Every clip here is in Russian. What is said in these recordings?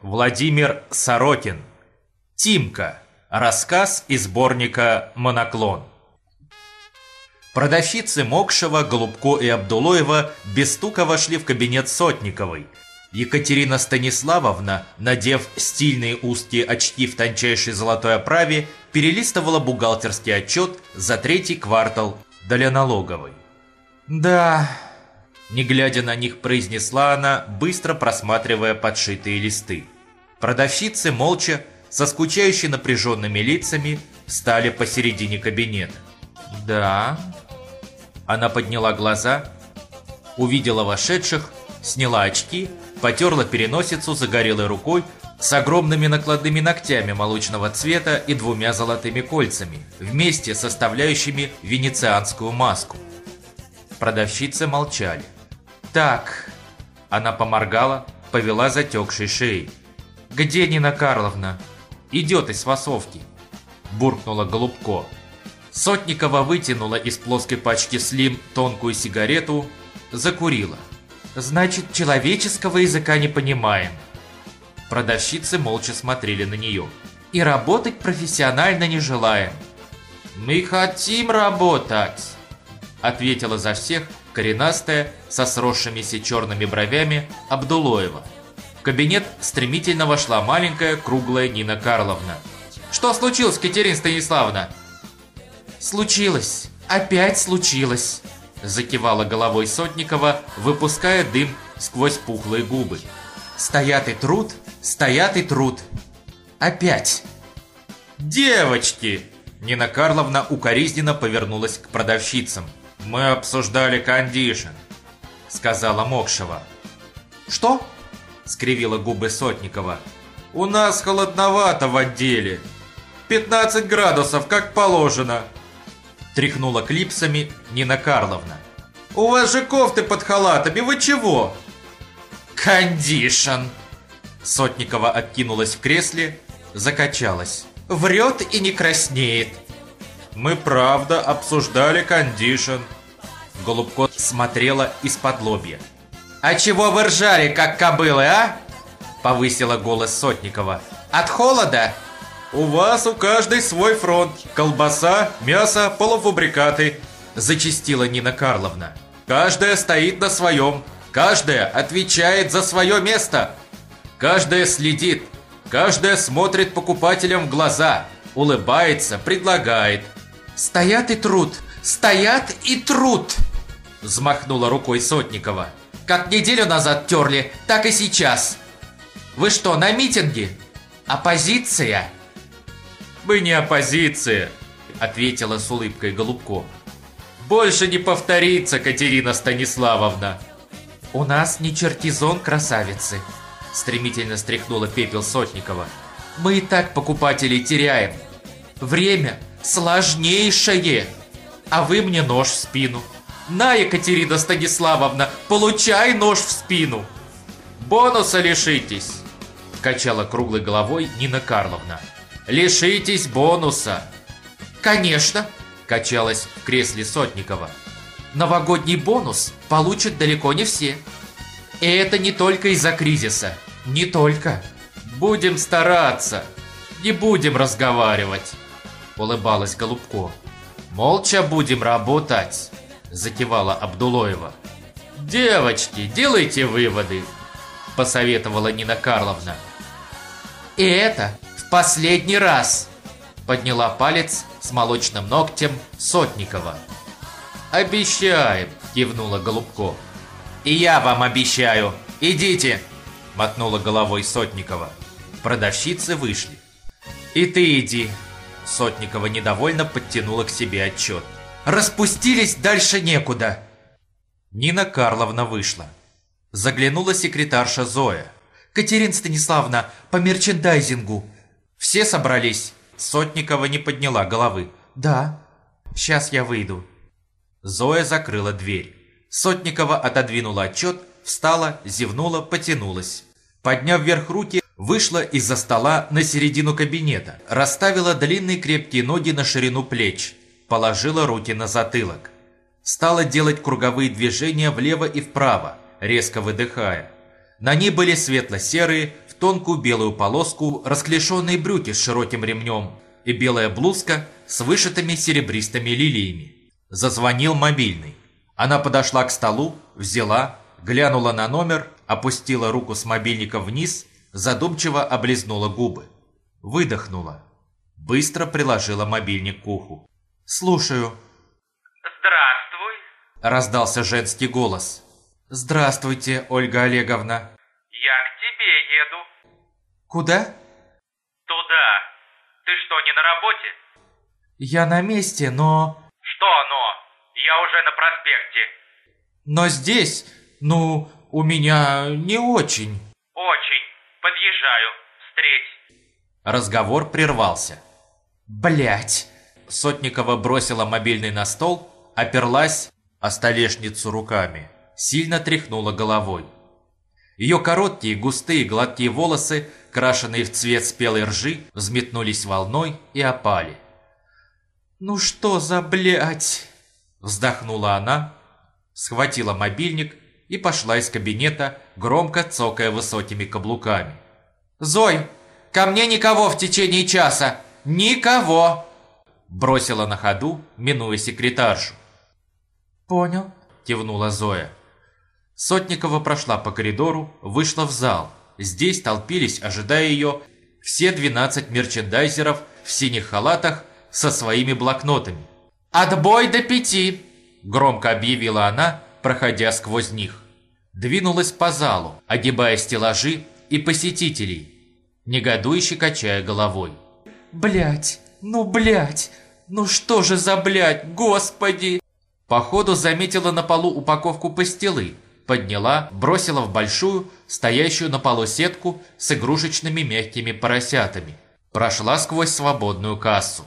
Владимир Сорокин. Тимка. Рассказ из сборника «Моноклон». Продавщицы Мокшева, Голубко и Абдулоева без стука вошли в кабинет Сотниковой. Екатерина Станиславовна, надев стильные узкие очки в тончайшей золотой оправе, перелистывала бухгалтерский отчет за третий квартал доляналоговой. «Да...» Не глядя на них, произнесла она, быстро просматривая подшитые листы. Продавщицы молча со скучающими напряженными лицами встали посередине кабинета. «Да...» Она подняла глаза, увидела вошедших, сняла очки, потерла переносицу загорелой рукой с огромными накладными ногтями молочного цвета и двумя золотыми кольцами, вместе составляющими венецианскую маску. Продавщицы молчали. «Так...» Она поморгала, повела затекшей шеей. «Где Нина Карловна?» «Идет из фасовки», – буркнула Голубко. Сотникова вытянула из плоской пачки слим тонкую сигарету, закурила. «Значит, человеческого языка не понимаем». Продавщицы молча смотрели на нее. «И работать профессионально не желаем». «Мы хотим работать», – ответила за всех коренастая, со сросшимися черными бровями Абдулоева – кабинет стремительно вошла маленькая круглая Нина Карловна. «Что случилось, Катерина Станиславовна?» «Случилось. Опять случилось!» Закивала головой Сотникова, выпуская дым сквозь пухлые губы. «Стоят и труд, стоят и труд. Опять!» «Девочки!» Нина Карловна укоризненно повернулась к продавщицам. «Мы обсуждали кондишн», — сказала Мокшева. «Что?» скривила губы Сотникова. «У нас холодновато в отделе. 15 градусов, как положено!» Тряхнула клипсами Нина Карловна. «У вас же кофты под халатами, вы чего?» «Кондишн!» Сотникова откинулась в кресле, закачалась. «Врет и не краснеет!» «Мы правда обсуждали кондишн!» Голубко смотрела из-под лобья. «А чего вы ржали, как кобылы, а?» Повысила голос Сотникова. «От холода?» «У вас у каждой свой фронт. Колбаса, мясо, полуфабрикаты», зачистила Нина Карловна. «Каждая стоит на своем. Каждая отвечает за свое место. Каждая следит. Каждая смотрит покупателям в глаза. Улыбается, предлагает. «Стоят и труд! Стоят и труд!» Взмахнула рукой Сотникова. Как неделю назад терли, так и сейчас. Вы что, на митинге? Оппозиция? Вы не оппозиция, ответила с улыбкой Голубко. Больше не повторится, Катерина Станиславовна. У нас не чертизон красавицы, стремительно стряхнула пепел Сотникова. Мы и так покупателей теряем. Время сложнейшее, а вы мне нож в спину. На, Екатерина Станиславовна, получай нож в спину. Бонуса лишитесь, качала круглой головой Нина Карловна. Лишитесь бонуса. Конечно, качалась в кресле Сотникова. Новогодний бонус получат далеко не все. И это не только из-за кризиса. Не только. Будем стараться. Не будем разговаривать. Улыбалась Голубко. Молча будем работать. Закивала Абдулоева. «Девочки, делайте выводы!» Посоветовала Нина Карловна. «И это в последний раз!» Подняла палец с молочным ногтем Сотникова. «Обещаем!» – кивнула Голубко. «И я вам обещаю! Идите!» – мотнула головой Сотникова. Продавщицы вышли. «И ты иди!» Сотникова недовольно подтянула к себе отчет. Распустились дальше некуда. Нина Карловна вышла. Заглянула секретарша Зоя. Катерина Станиславовна, по мерчендайзингу. Все собрались? Сотникова не подняла головы. Да. Сейчас я выйду. Зоя закрыла дверь. Сотникова отодвинула отчет, встала, зевнула, потянулась. Подняв вверх руки, вышла из-за стола на середину кабинета, расставила длинные крепкие ноги на ширину плеч, положила руки на затылок. Стала делать круговые движения влево и вправо, резко выдыхая. На ней были светло-серые, в тонкую белую полоску, расклешенные брюки с широким ремнем и белая блузка с вышитыми серебристыми лилиями. Зазвонил мобильный. Она подошла к столу, взяла, глянула на номер, опустила руку с мобильника вниз, задумчиво облизнула губы. Выдохнула. Быстро приложила мобильник к уху. «Слушаю». «Здравствуй». Раздался женский голос. «Здравствуйте, Ольга Олеговна». «Я к тебе еду». «Куда?» «Туда. Ты что, не на работе?» «Я на месте, но...» «Что но? Я уже на проспекте». «Но здесь, ну, у меня не очень». «Очень. Подъезжаю. Встреть». Разговор прервался. Блять! Сотникова бросила мобильный на стол, оперлась о столешницу руками, сильно тряхнула головой. Ее короткие, густые, гладкие волосы, крашенные в цвет спелой ржи, взметнулись волной и опали. «Ну что за блять?» Вздохнула она, схватила мобильник и пошла из кабинета, громко цокая высокими каблуками. «Зой, ко мне никого в течение часа! Никого!» Бросила на ходу, минуя секретаршу. «Понял», – кивнула Зоя. Сотникова прошла по коридору, вышла в зал. Здесь толпились, ожидая ее, все 12 мерчендайзеров в синих халатах со своими блокнотами. «Отбой до пяти!» – громко объявила она, проходя сквозь них. Двинулась по залу, огибая стеллажи и посетителей, негодующе качая головой. Блять, ну блять, ну что же за блять, господи!» Походу заметила на полу упаковку пастилы, подняла, бросила в большую, стоящую на полу сетку с игрушечными мягкими поросятами. Прошла сквозь свободную кассу.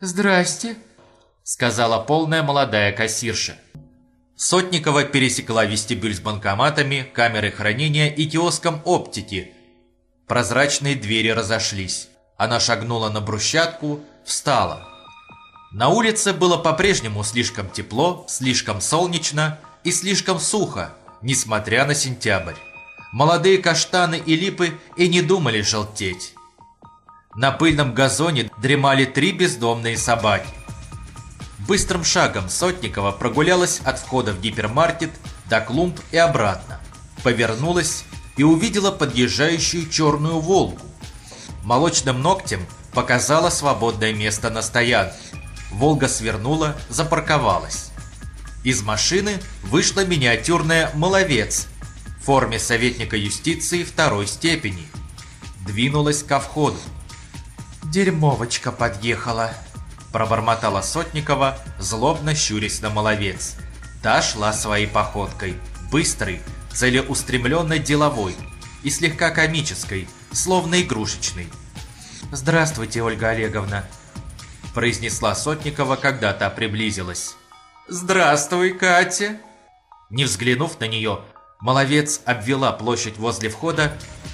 «Здрасте», — сказала полная молодая кассирша. Сотникова пересекла вестибюль с банкоматами, камерой хранения и киоском оптики. Прозрачные двери разошлись. Она шагнула на брусчатку, встала. На улице было по-прежнему слишком тепло, слишком солнечно и слишком сухо, несмотря на сентябрь. Молодые каштаны и липы и не думали желтеть. На пыльном газоне дремали три бездомные собаки. Быстрым шагом Сотникова прогулялась от входа в гипермаркет до клумб и обратно. Повернулась и увидела подъезжающую черную «Волгу». Молочным ногтем показала свободное место на стоянке. «Волга» свернула, запарковалась. Из машины вышла миниатюрная «Маловец» в форме советника юстиции второй степени. Двинулась ко входу. «Дерьмовочка подъехала», – пробормотала Сотникова, злобно щурясь на Маловец. Та шла своей походкой, быстрой, целеустремленной деловой и слегка комической, словно игрушечной. «Здравствуйте, Ольга Олеговна», – произнесла Сотникова, когда та приблизилась. «Здравствуй, Катя!» Не взглянув на нее, Маловец обвела площадь возле входа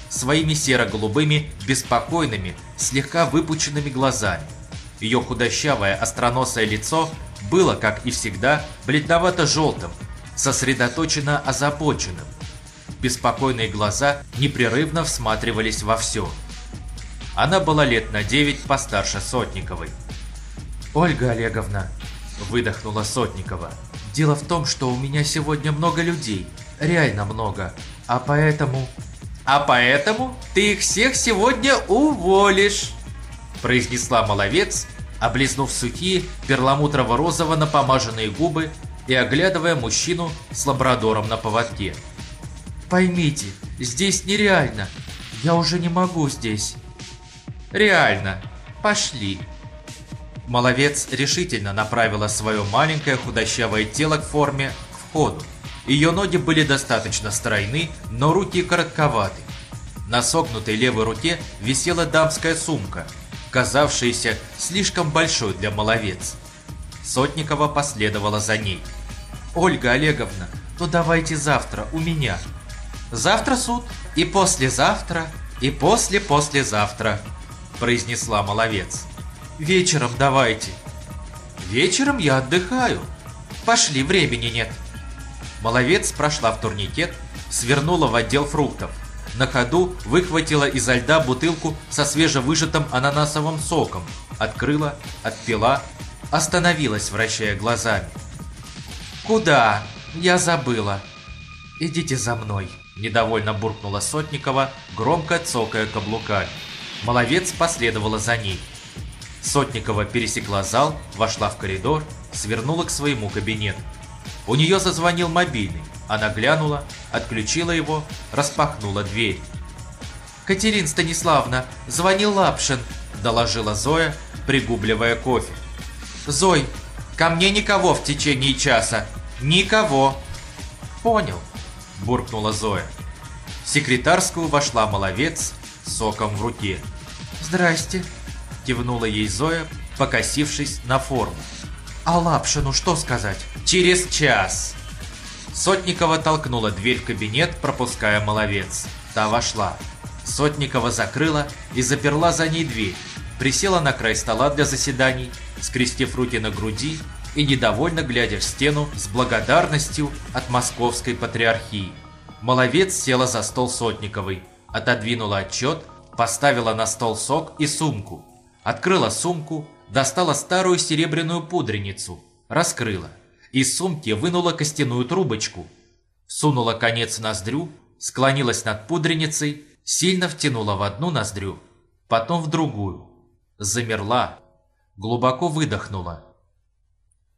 своими серо-голубыми, беспокойными, слегка выпученными глазами. Ее худощавое остроносое лицо было, как и всегда, бледновато-желтым, сосредоточенно озабоченным. Беспокойные глаза непрерывно всматривались во все. Она была лет на девять постарше Сотниковой. «Ольга Олеговна», – выдохнула Сотникова, – «дело в том, что у меня сегодня много людей, реально много, а поэтому...» «А поэтому ты их всех сегодня уволишь», – произнесла Маловец, облизнув сухие перламутрово-розово напомаженные губы и оглядывая мужчину с лабрадором на поводке. «Поймите, здесь нереально. Я уже не могу здесь». «Реально. Пошли». Маловец решительно направила свое маленькое худощавое тело к форме к входу. Ее ноги были достаточно стройны, но руки коротковаты. На согнутой левой руке висела дамская сумка, казавшаяся слишком большой для маловец. Сотникова последовала за ней. «Ольга Олеговна, ну давайте завтра у меня». «Завтра суд, и послезавтра, и после-послезавтра», произнесла маловец. «Вечером давайте». «Вечером я отдыхаю. Пошли, времени нет». Маловец прошла в турникет, свернула в отдел фруктов. На ходу выхватила изо льда бутылку со свежевыжатым ананасовым соком. Открыла, отпила, остановилась, вращая глазами. «Куда? Я забыла. Идите за мной», – недовольно буркнула Сотникова, громко цокая каблуками. Маловец последовала за ней. Сотникова пересекла зал, вошла в коридор, свернула к своему кабинету. У нее зазвонил мобильный. Она глянула, отключила его, распахнула дверь. «Катерин Станиславна, звонил Лапшин», – доложила Зоя, пригубливая кофе. «Зой, ко мне никого в течение часа. Никого!» «Понял», – буркнула Зоя. В секретарскую вошла маловец с соком в руке. «Здрасте», – кивнула ей Зоя, покосившись на форму. «А Лапшину что сказать?» «Через час!» Сотникова толкнула дверь в кабинет, пропуская маловец. Та вошла. Сотникова закрыла и заперла за ней дверь. Присела на край стола для заседаний, скрестив руки на груди и недовольно глядя в стену с благодарностью от московской патриархии. Маловец села за стол Сотниковой, отодвинула отчет, поставила на стол сок и сумку. Открыла сумку, достала старую серебряную пудреницу, раскрыла. Из сумки вынула костяную трубочку, сунула конец ноздрю, склонилась над пудреницей, сильно втянула в одну ноздрю, потом в другую. Замерла, глубоко выдохнула.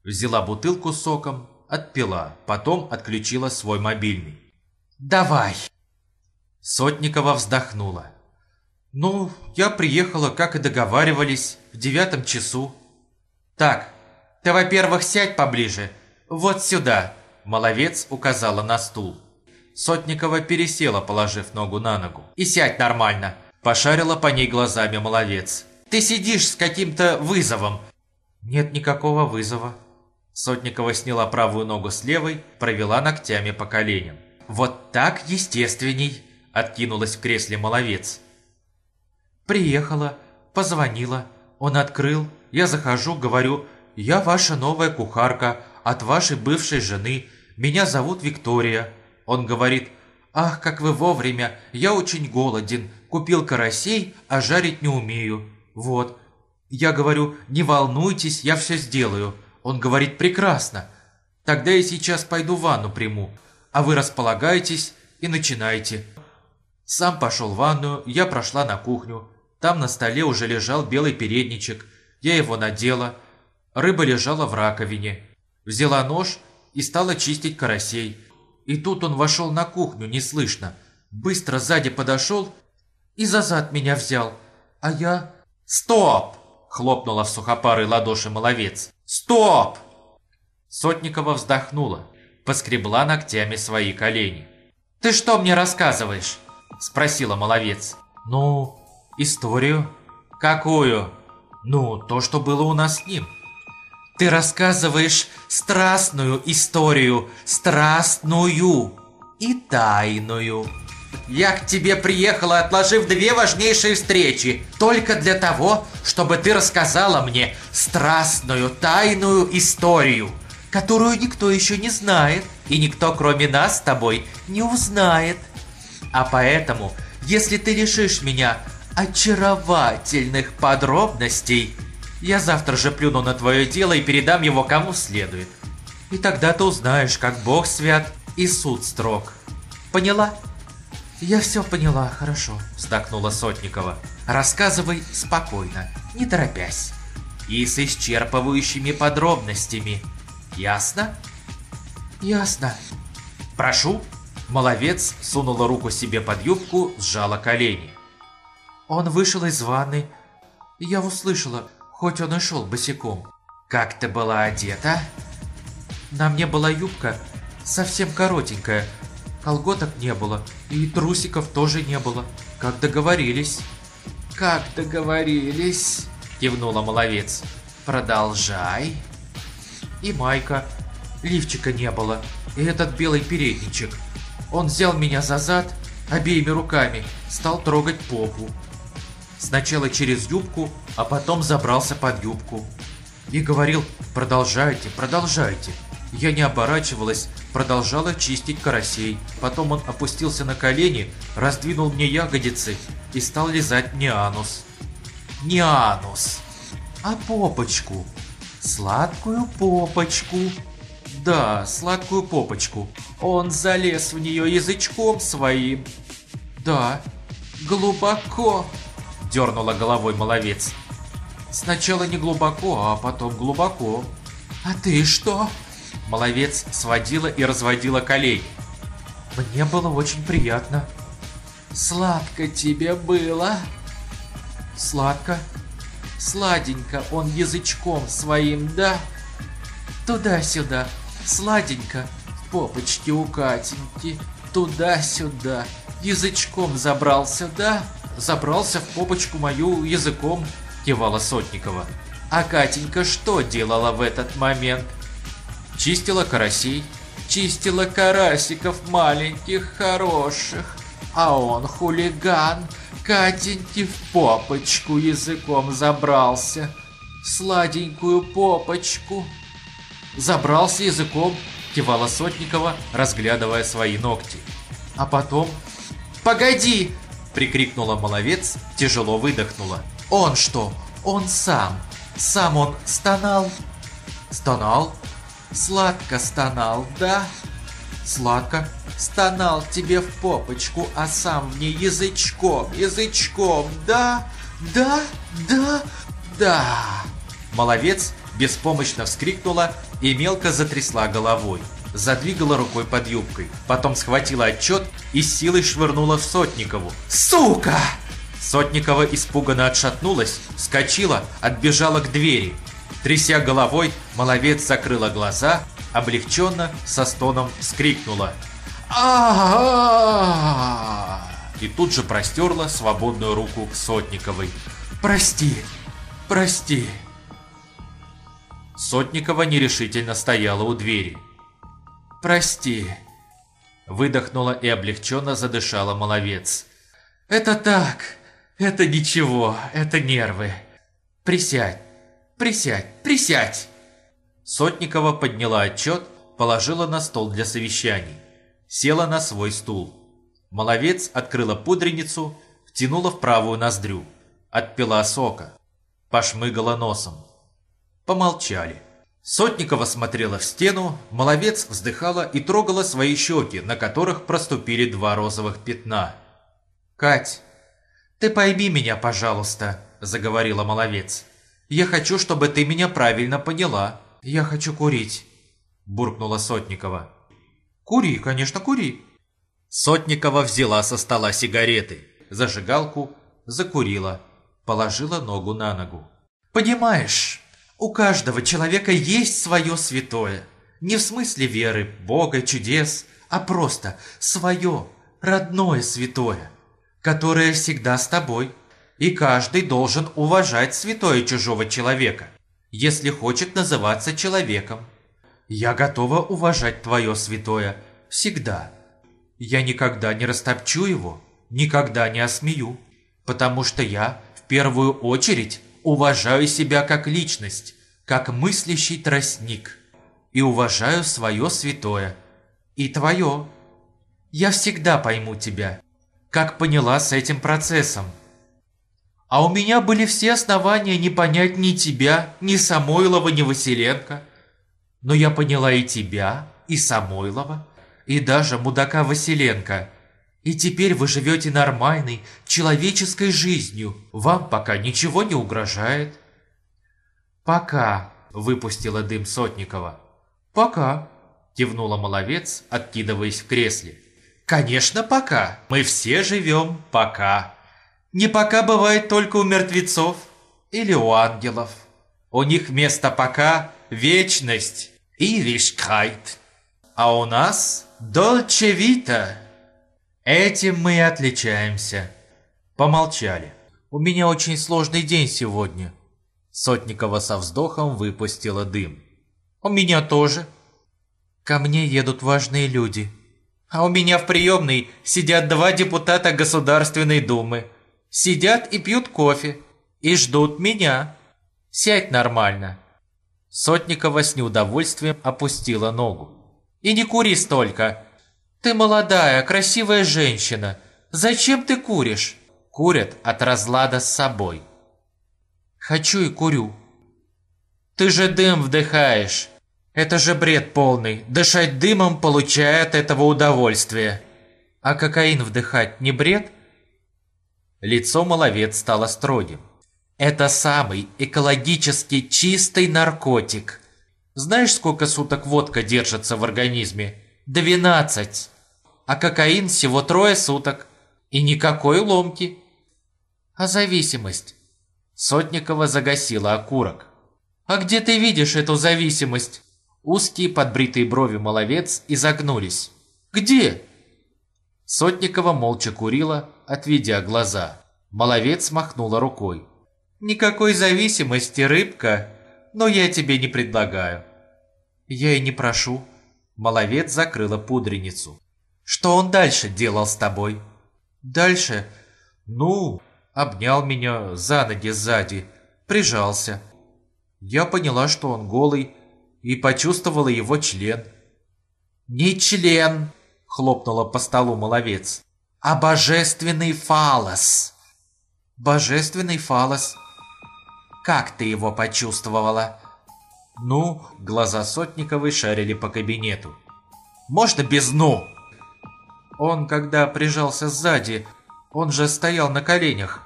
Взяла бутылку с соком, отпила, потом отключила свой мобильный. «Давай!» Сотникова вздохнула. «Ну, я приехала, как и договаривались, в девятом часу». «Так, ты, во-первых, сядь поближе, вот сюда!» Маловец указала на стул. Сотникова пересела, положив ногу на ногу. «И сядь нормально!» Пошарила по ней глазами Маловец. «Ты сидишь с каким-то вызовом!» «Нет никакого вызова». Сотникова сняла правую ногу с левой, провела ногтями по коленям. «Вот так естественней!» Откинулась в кресле Маловец. «Приехала, позвонила, он открыл, я захожу, говорю, я ваша новая кухарка от вашей бывшей жены, меня зовут Виктория». Он говорит, «Ах, как вы вовремя, я очень голоден, купил карасей, а жарить не умею. Вот». Я говорю, «Не волнуйтесь, я все сделаю». Он говорит, «Прекрасно. Тогда я сейчас пойду ванну приму, а вы располагайтесь и начинайте». Сам пошел в ванную, я прошла на кухню. Там на столе уже лежал белый передничек. Я его надела. Рыба лежала в раковине. Взяла нож и стала чистить карасей. И тут он вошел на кухню неслышно. Быстро сзади подошел и за зад меня взял. А я... «Стоп!» – хлопнула в сухопарой ладоши маловец. «Стоп!» Сотникова вздохнула, поскребла ногтями свои колени. «Ты что мне рассказываешь?» – спросила маловец. «Ну, историю». «Какую?» «Ну, то, что было у нас с ним». «Ты рассказываешь страстную историю, страстную и тайную». Я к тебе приехала, отложив две важнейшие встречи, только для того, чтобы ты рассказала мне страстную, тайную историю, которую никто еще не знает, и никто, кроме нас с тобой, не узнает. А поэтому, если ты лишишь меня очаровательных подробностей, я завтра же плюну на твое дело и передам его кому следует. И тогда ты узнаешь, как Бог свят и суд строг. Поняла? «Я все поняла, хорошо», – вздохнула Сотникова. «Рассказывай спокойно, не торопясь. И с исчерпывающими подробностями. Ясно?» «Ясно». «Прошу». Маловец сунула руку себе под юбку, сжала колени. Он вышел из ванны. Я услышала, хоть он и шел босиком. «Как ты была одета?» На мне была юбка, совсем коротенькая, колготок не было, и трусиков тоже не было, как договорились. «Как договорились?» – кивнула Маловец. «Продолжай». И майка. Лифчика не было, и этот белый передничек. Он взял меня за зад обеими руками, стал трогать попу. Сначала через юбку, а потом забрался под юбку. И говорил «продолжайте, продолжайте». Я не оборачивалась, продолжала чистить карасей. Потом он опустился на колени, раздвинул мне ягодицы и стал лизать мне анус. Не анус, а попочку. Сладкую попочку. Да, сладкую попочку. Он залез в нее язычком своим. Да, глубоко, дернула головой маловец. Сначала не глубоко, а потом глубоко. А ты что? Маловец сводила и разводила колей. Мне было очень приятно. Сладко тебе было? Сладко? Сладенько он язычком своим, да? Туда-сюда, сладенько, в попочке у Катеньки, туда-сюда, язычком забрался, да? Забрался в попочку мою языком, кивала Сотникова. А Катенька что делала в этот момент? Чистила карасей, чистила карасиков маленьких, хороших. А он хулиган, Катеньке в попочку языком забрался. Сладенькую попочку. Забрался языком, кивала Сотникова, разглядывая свои ногти. А потом... «Погоди!» – прикрикнула маловец, тяжело выдохнула. «Он что? Он сам? Сам он стонал?» «Стонал? Сладко стонал, да?» «Сладко?» Стонал тебе в попочку, а сам в ней язычком, язычком, да, да, да, да. Маловец беспомощно вскрикнула и мелко затрясла головой. Задвигала рукой под юбкой, потом схватила отчет и силой швырнула в Сотникову. «Сука!» Сотникова испуганно отшатнулась, вскочила, отбежала к двери. Тряся головой, маловец закрыла глаза, облегченно, со стоном вскрикнула а И тут же простерла свободную руку к Сотниковой. «Прости, прости!» Сотникова нерешительно стояла у двери. «Прости!» Выдохнула и облегченно задышала маловец. «Это так! Это ничего, это нервы! Присядь, присядь, присядь!» Сотникова подняла отчет, положила на стол для совещаний села на свой стул. Маловец открыла пудреницу, втянула в правую ноздрю, отпила сока, пошмыгала носом. Помолчали. Сотникова смотрела в стену, Маловец вздыхала и трогала свои щеки, на которых проступили два розовых пятна. «Кать, ты пойми меня, пожалуйста», – заговорила Маловец. «Я хочу, чтобы ты меня правильно поняла. Я хочу курить», – буркнула Сотникова. «Кури, конечно, кури!» Сотникова взяла со стола сигареты, зажигалку, закурила, положила ногу на ногу. «Понимаешь, у каждого человека есть свое святое. Не в смысле веры, Бога, чудес, а просто свое, родное святое, которое всегда с тобой. И каждый должен уважать святое чужого человека, если хочет называться человеком. Я готова уважать твое святое всегда. Я никогда не растопчу его, никогда не осмею, потому что я в первую очередь уважаю себя как личность, как мыслящий тростник, и уважаю свое святое, и твое. Я всегда пойму тебя, как поняла с этим процессом. А у меня были все основания не понять ни тебя, ни Самойлова, ни Василенко. Но я поняла и тебя, и Самойлова, и даже мудака Василенко. И теперь вы живете нормальной, человеческой жизнью. Вам пока ничего не угрожает. Пока, выпустила дым Сотникова. Пока, кивнула Маловец, откидываясь в кресле. Конечно, пока. Мы все живем пока. Не пока бывает только у мертвецов или у ангелов. У них вместо пока вечность и вишкайт. А у нас дольче вита. Этим мы и отличаемся. Помолчали. У меня очень сложный день сегодня. Сотникова со вздохом выпустила дым. У меня тоже. Ко мне едут важные люди. А у меня в приемной сидят два депутата Государственной Думы. Сидят и пьют кофе. И ждут меня. Сядь нормально. Сотникова с неудовольствием опустила ногу. И не кури столько. Ты молодая, красивая женщина. Зачем ты куришь? Курят от разлада с собой. Хочу и курю. Ты же дым вдыхаешь. Это же бред полный. Дышать дымом, получая от этого удовольствие. А кокаин вдыхать не бред? Лицо маловец стало строгим. Это самый экологически чистый наркотик. Знаешь, сколько суток водка держится в организме? 12. А кокаин всего трое суток. И никакой ломки. А зависимость? Сотникова загасила окурок. А где ты видишь эту зависимость? Узкие подбритые брови маловец изогнулись. Где? Сотникова молча курила, отведя глаза. Маловец махнула рукой. «Никакой зависимости, рыбка, но я тебе не предлагаю». «Я и не прошу». Маловец закрыла пудреницу. «Что он дальше делал с тобой?» «Дальше? Ну, обнял меня за ноги сзади, прижался. Я поняла, что он голый, и почувствовала его член». «Не член!» хлопнула по столу маловец. «А божественный фалос!» «Божественный фалос!» «Как ты его почувствовала?» «Ну?» Глаза Сотниковой шарили по кабинету. «Можно без «ну»?» Он, когда прижался сзади, он же стоял на коленях.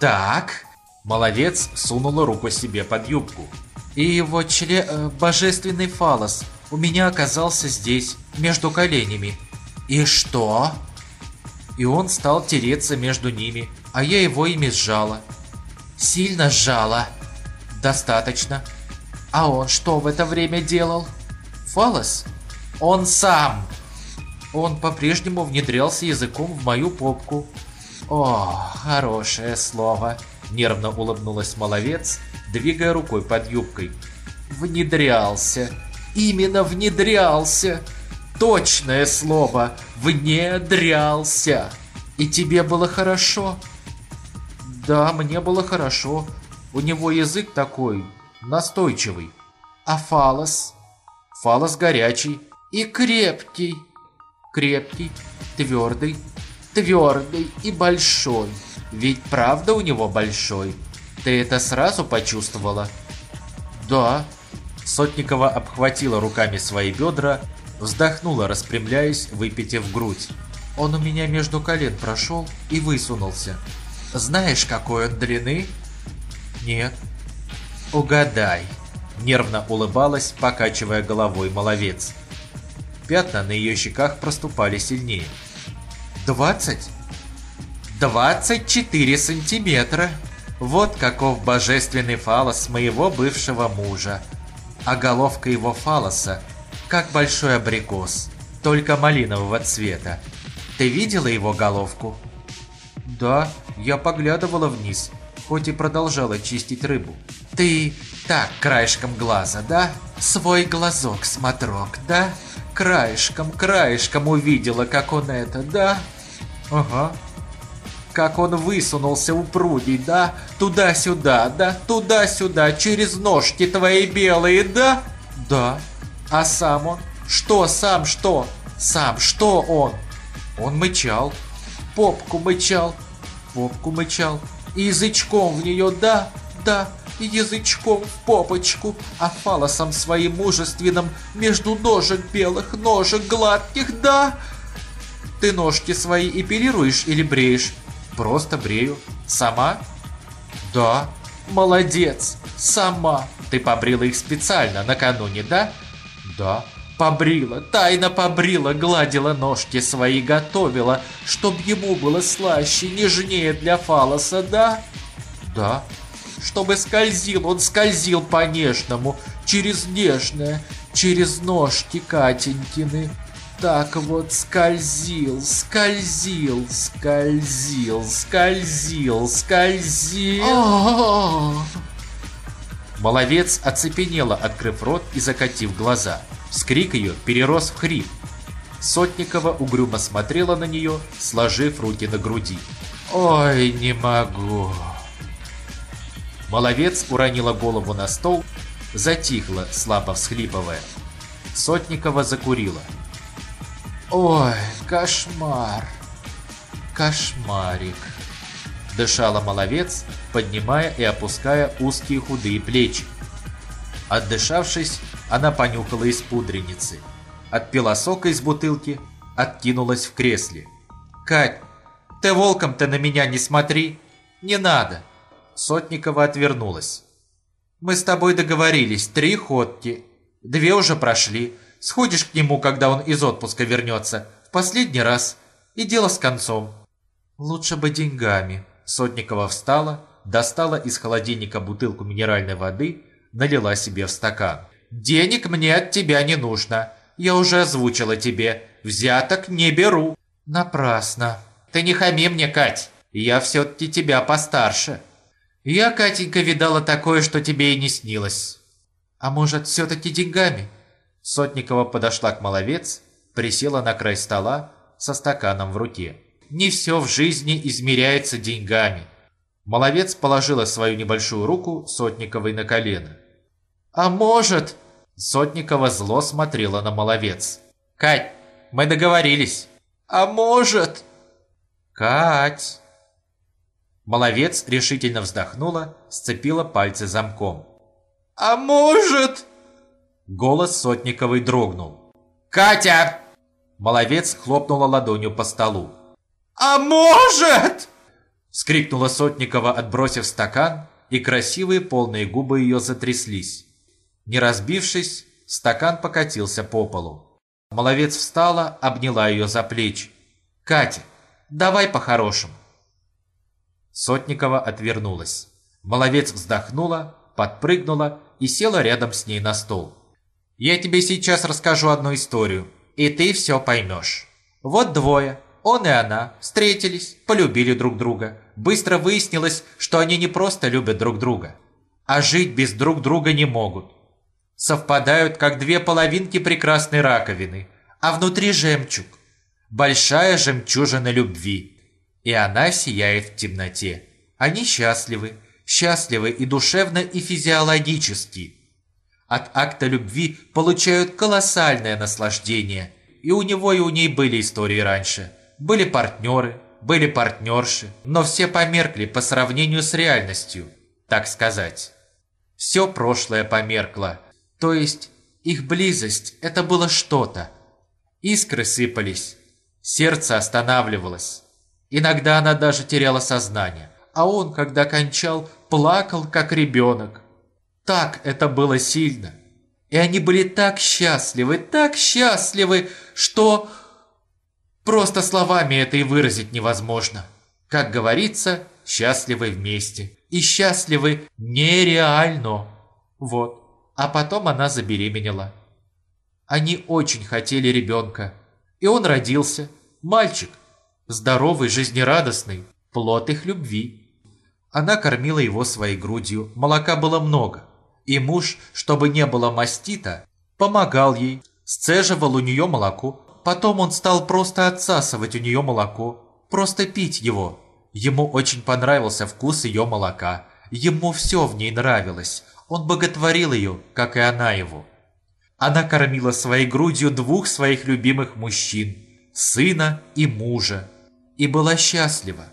«Так?» Маловец сунула руку себе под юбку. И его член... Э, божественный фалос у меня оказался здесь, между коленями. И что? И он стал тереться между ними, а я его ими сжала. Сильно сжала. Достаточно. А он что в это время делал? Фалос? Он сам. Он по-прежнему внедрялся языком в мою попку. О, хорошее слово. Нервно улыбнулась маловец, двигая рукой под юбкой. Внедрялся. Именно внедрялся. Точное слово. Внедрялся. И тебе было хорошо? Да, мне было хорошо. У него язык такой, настойчивый. А фалос? Фалос горячий и крепкий. Крепкий, твердый, твердый и большой. Ведь правда у него большой? Ты это сразу почувствовала? Да, Сотникова обхватила руками свои бедра, вздохнула, распрямляясь, выпитив грудь. Он у меня между колен прошел и высунулся. Знаешь, какой он длины? Нет. Угадай. Нервно улыбалась, покачивая головой маловец. Пятна на ее щеках проступали сильнее. «Двадцать?» «Двадцать четыре сантиметра!» Вот каков божественный фалос моего бывшего мужа а головка его фалоса как большой абрикос, только малинового цвета. Ты видела его головку? Да, я поглядывала вниз, хоть и продолжала чистить рыбу. Ты так, краешком глаза, да? Свой глазок, смотрок, да? Краешком, краешком увидела, как он это, да? Ага, как он высунулся у пруди, да? Туда-сюда, да? Туда-сюда, через ножки твои белые, да? Да. А сам он? Что сам что? Сам что он? Он мычал. Попку мычал. Попку мычал. И язычком в нее, да? Да. язычком в попочку, а фалосом своим мужественным между ножек белых, ножек гладких, да? Ты ножки свои эпилируешь или бреешь? Просто брею. Сама? Да. Молодец. Сама. Ты побрила их специально накануне, да? Да. Побрила, тайно побрила, гладила ножки свои, готовила, чтоб ему было слаще, нежнее для фалоса, да? Да. Чтобы скользил, он скользил по-нежному, через нежное, через ножки Катенькины так вот скользил, скользил, скользил, скользил, скользил. Маловец оцепенела, открыв рот и закатив глаза. Скрик ее перерос в хрип. Сотникова угрюмо смотрела на нее, сложив руки на груди. «Ой, не могу!» Маловец уронила голову на стол, затихла, слабо всхлипывая. Сотникова закурила. «Ой, кошмар! Кошмарик!» Дышала маловец, поднимая и опуская узкие худые плечи. Отдышавшись, она понюхала из пудреницы. Отпила сока из бутылки, откинулась в кресле. «Кать, ты волком-то на меня не смотри! Не надо!» Сотникова отвернулась. «Мы с тобой договорились, три ходки. Две уже прошли. Сходишь к нему, когда он из отпуска вернется. В последний раз. И дело с концом». «Лучше бы деньгами». Сотникова встала, достала из холодильника бутылку минеральной воды, налила себе в стакан. «Денег мне от тебя не нужно. Я уже озвучила тебе. Взяток не беру». «Напрасно. Ты не хами мне, Кать. Я все-таки тебя постарше». «Я, Катенька, видала такое, что тебе и не снилось». «А может, все-таки деньгами?» Сотникова подошла к маловец, присела на край стола со стаканом в руке. «Не все в жизни измеряется деньгами». Маловец положила свою небольшую руку Сотниковой на колено. «А может...» Сотникова зло смотрела на Маловец. «Кать, мы договорились». «А может...» «Кать...» Маловец решительно вздохнула, сцепила пальцы замком. «А может...» Голос Сотниковой дрогнул. «Катя!» Маловец хлопнула ладонью по столу. «А может...» Вскрикнула Сотникова, отбросив стакан, и красивые полные губы ее затряслись. Не разбившись, стакан покатился по полу. Маловец встала, обняла ее за плечи. «Катя, давай по-хорошему». Сотникова отвернулась. Маловец вздохнула, подпрыгнула и села рядом с ней на стол. «Я тебе сейчас расскажу одну историю, и ты все поймешь. Вот двое, он и она, встретились, полюбили друг друга. Быстро выяснилось, что они не просто любят друг друга, а жить без друг друга не могут. Совпадают, как две половинки прекрасной раковины, а внутри жемчуг. Большая жемчужина любви. И она сияет в темноте. Они счастливы, счастливы и душевно, и физиологически. От акта любви получают колоссальное наслаждение. И у него, и у ней были истории раньше. Были партнеры, были партнерши, но все померкли по сравнению с реальностью, так сказать. Все прошлое померкло, то есть их близость – это было что-то. Искры сыпались, сердце останавливалось. Иногда она даже теряла сознание, а он, когда кончал, плакал, как ребенок. Так это было сильно. И они были так счастливы, так счастливы, что просто словами это и выразить невозможно. Как говорится, счастливы вместе. И счастливы нереально. Вот. А потом она забеременела. Они очень хотели ребенка. И он родился. Мальчик здоровый, жизнерадостный, плод их любви. Она кормила его своей грудью, молока было много. И муж, чтобы не было мастита, помогал ей, сцеживал у нее молоко. Потом он стал просто отсасывать у нее молоко, просто пить его. Ему очень понравился вкус ее молока. Ему все в ней нравилось. Он боготворил ее, как и она его. Она кормила своей грудью двух своих любимых мужчин, сына и мужа и была счастлива.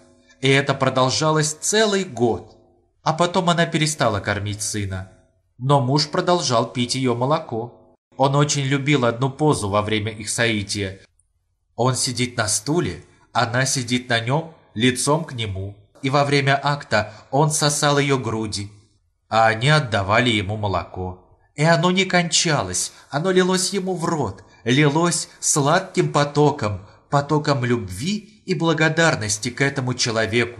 И это продолжалось целый год. А потом она перестала кормить сына. Но муж продолжал пить ее молоко. Он очень любил одну позу во время их соития. Он сидит на стуле, она сидит на нем, лицом к нему. И во время акта он сосал ее груди, а они отдавали ему молоко. И оно не кончалось, оно лилось ему в рот, лилось сладким потоком, потоком любви и благодарности к этому человеку.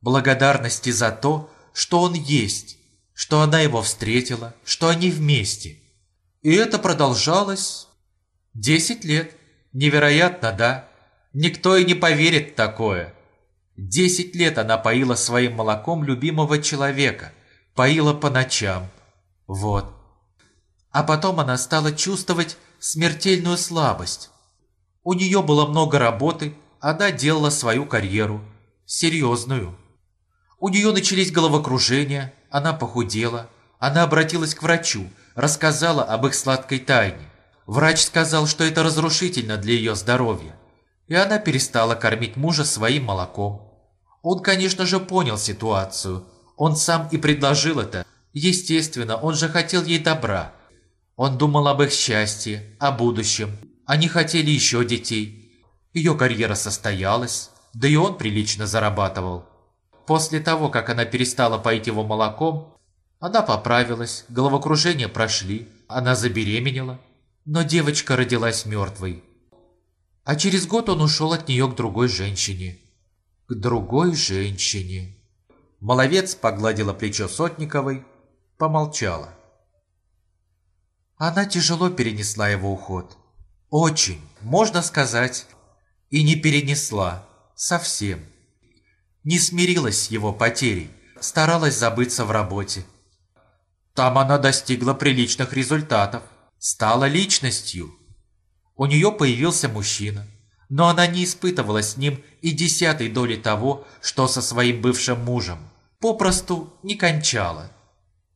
Благодарности за то, что он есть, что она его встретила, что они вместе. И это продолжалось десять лет. Невероятно, да? Никто и не поверит такое. Десять лет она поила своим молоком любимого человека, поила по ночам. Вот. А потом она стала чувствовать смертельную слабость. У нее было много работы, она делала свою карьеру. Серьезную. У нее начались головокружения, она похудела. Она обратилась к врачу, рассказала об их сладкой тайне. Врач сказал, что это разрушительно для ее здоровья, и она перестала кормить мужа своим молоком. Он, конечно же, понял ситуацию. Он сам и предложил это. Естественно, он же хотел ей добра. Он думал об их счастье, о будущем. Они хотели еще детей. Ее карьера состоялась, да и он прилично зарабатывал. После того, как она перестала поить его молоком, она поправилась, головокружение прошли, она забеременела, но девочка родилась мертвой. А через год он ушел от нее к другой женщине. К другой женщине. Маловец погладила плечо Сотниковой, помолчала. Она тяжело перенесла его уход. Очень, можно сказать, и не перенесла совсем. Не смирилась с его потерей, старалась забыться в работе. Там она достигла приличных результатов, стала личностью. У нее появился мужчина, но она не испытывала с ним и десятой доли того, что со своим бывшим мужем. Попросту не кончала.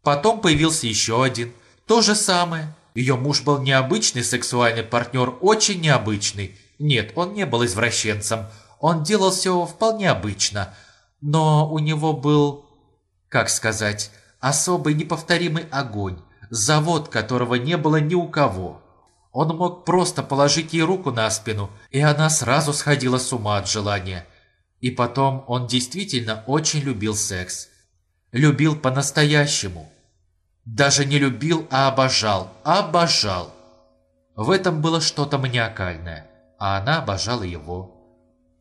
Потом появился еще один, то же самое. Ее муж был необычный сексуальный партнер, очень необычный. Нет, он не был извращенцем, он делал все вполне обычно, но у него был, как сказать, особый неповторимый огонь, завод которого не было ни у кого. Он мог просто положить ей руку на спину, и она сразу сходила с ума от желания. И потом он действительно очень любил секс. Любил по-настоящему. Даже не любил, а обожал. Обожал. В этом было что-то маниакальное, а она обожала его.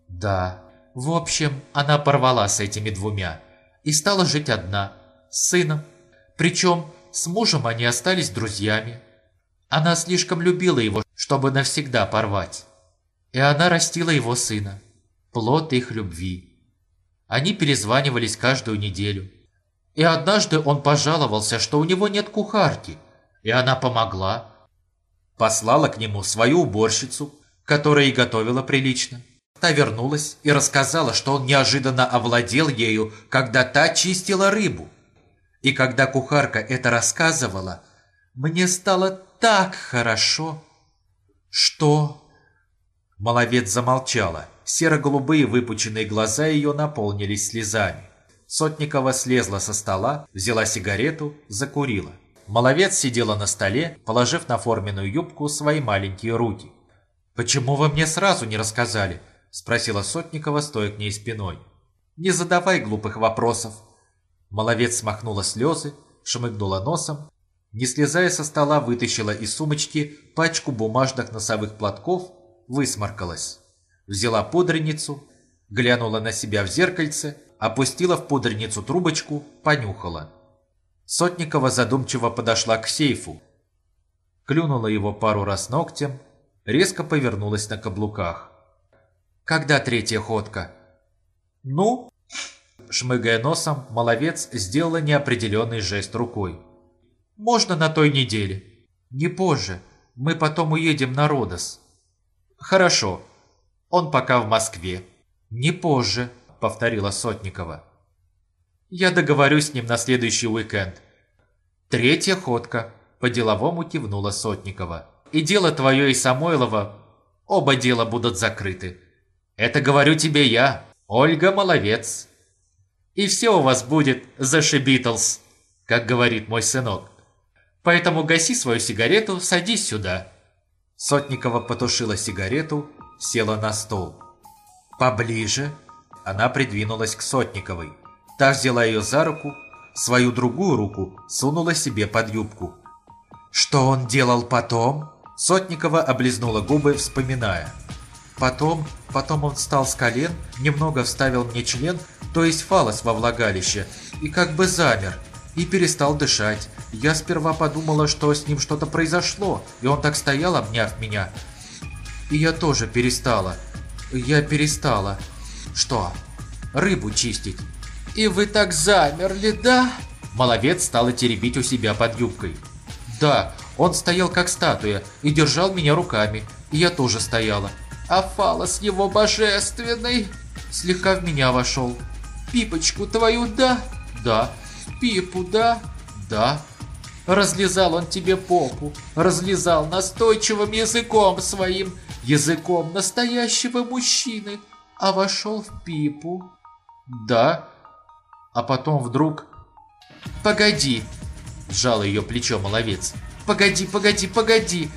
Да, в общем, она порвала с этими двумя и стала жить одна, с сыном. Причем с мужем они остались друзьями. Она слишком любила его, чтобы навсегда порвать. И она растила его сына, плод их любви. Они перезванивались каждую неделю. И однажды он пожаловался, что у него нет кухарки, и она помогла. Послала к нему свою уборщицу, которая и готовила прилично. Та вернулась и рассказала, что он неожиданно овладел ею, когда та чистила рыбу. И когда кухарка это рассказывала, мне стало так хорошо, что... Маловец замолчала. Серо-голубые выпученные глаза ее наполнились слезами. Сотникова слезла со стола, взяла сигарету, закурила. Маловец сидела на столе, положив на форменную юбку свои маленькие руки. «Почему вы мне сразу не рассказали?» Спросила Сотникова, стоя к ней спиной. «Не задавай глупых вопросов». Маловец смахнула слезы, шмыгнула носом, не слезая со стола, вытащила из сумочки пачку бумажных носовых платков, высморкалась. Взяла пудреницу, глянула на себя в зеркальце, опустила в пудреницу трубочку, понюхала. Сотникова задумчиво подошла к сейфу, клюнула его пару раз ногтем, резко повернулась на каблуках. Когда третья ходка? Ну? Шмыгая носом, маловец сделала неопределенный жест рукой. Можно на той неделе. Не позже. Мы потом уедем на Родос. Хорошо. Он пока в Москве. Не позже, повторила Сотникова. Я договорюсь с ним на следующий уикенд. Третья ходка, по-деловому кивнула Сотникова. И дело твое и Самойлова, оба дела будут закрыты. Это говорю тебе я, Ольга Маловец. И все у вас будет за Битлз, как говорит мой сынок. Поэтому гаси свою сигарету, садись сюда». Сотникова потушила сигарету, села на стол. «Поближе?» Она придвинулась к Сотниковой. Та взяла ее за руку, свою другую руку сунула себе под юбку. «Что он делал потом?» Сотникова облизнула губы, вспоминая. Потом, потом он встал с колен, немного вставил мне член, то есть фалос во влагалище, и как бы замер, и перестал дышать. Я сперва подумала, что с ним что-то произошло, и он так стоял, обняв меня. И я тоже перестала. Я перестала. Что? Рыбу чистить. И вы так замерли, да? Маловец стала теребить у себя под юбкой. Да, он стоял как статуя и держал меня руками, и я тоже стояла а фалос его божественный слегка в меня вошел. Пипочку твою, да? Да. Пипу, да? Да. Разлизал он тебе попу, разлизал настойчивым языком своим, языком настоящего мужчины, а вошел в пипу. Да, а потом вдруг... Погоди, сжал ее плечо маловец. Погоди, погоди, погоди.